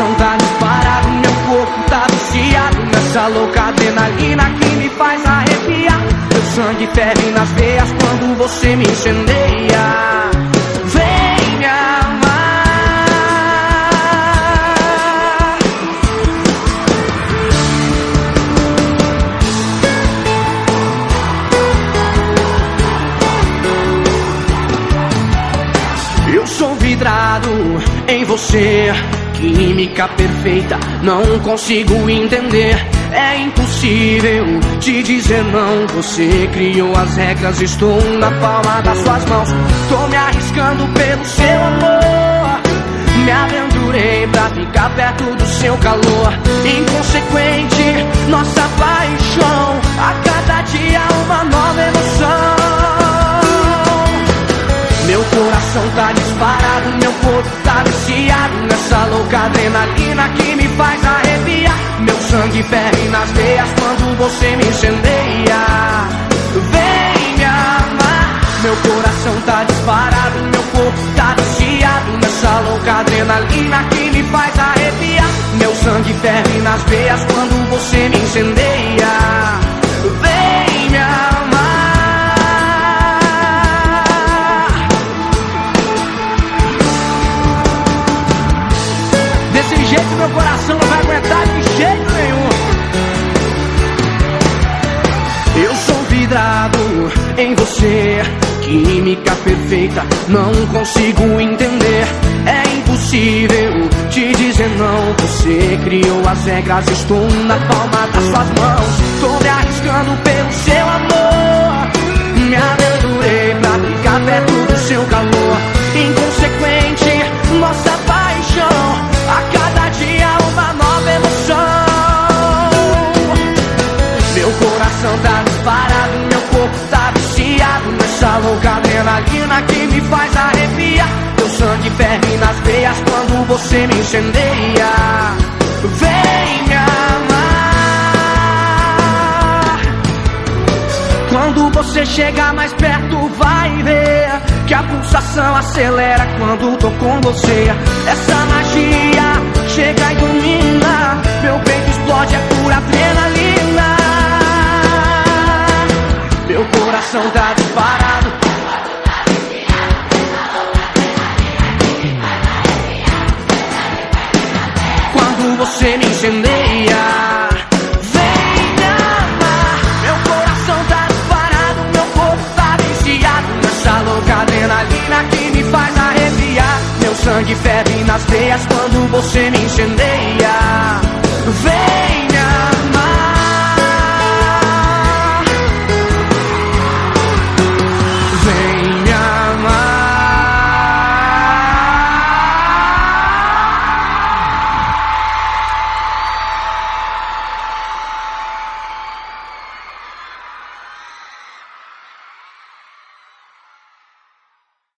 coração tá disparado, meu corpo tá viciado nessa louca adrenalina que me faz arrepiar. Meu sangue ferve nas veias quando você me incendeia. Vem me amar. Eu sou vidrado em você. Química perfeita, não consigo entender. É impossível te dizer não. Você criou as regras, estou na palma das suas mãos. Tô me arriscando pelo seu amor. Me aventurei pra ficar perto do seu calor. Inconsequente, nossa paixão. A cada dia uma nova emoção. Meu coração tá disparado, meu corpo tá viciado nessa louca adrenalina que me faz arrepiar. Meu sangue ferve nas veias quando você me incendeia. Vem me amar. Meu coração tá disparado, meu corpo tá viciado nessa louca adrenalina que me faz arrepiar. Meu sangue ferve nas veias quando você me incendeia. Meu coração não vai aguentar de jeito nenhum. Eu sou vidrado em você, química perfeita, não consigo entender. É impossível te dizer não. Você criou as regras, estou na palma das suas mãos. Tô me arriscando pelo seu amor. Meu coração tá disparado, meu corpo tá viciado nessa louca adrenalina que me faz arrepiar. Meu sangue ferve nas veias quando você me incendeia. Vem me amar. Quando você chegar mais perto, vai ver que a pulsação acelera quando tô com você. Essa magia chega e domina. Disparado. Quando você me incendeia. Vem amar. Meu coração tá disparado. Meu corpo tá viciado nessa louca adrenalina que me faz arrepiar. Meu sangue ferve nas veias quando você me incendeia. Vem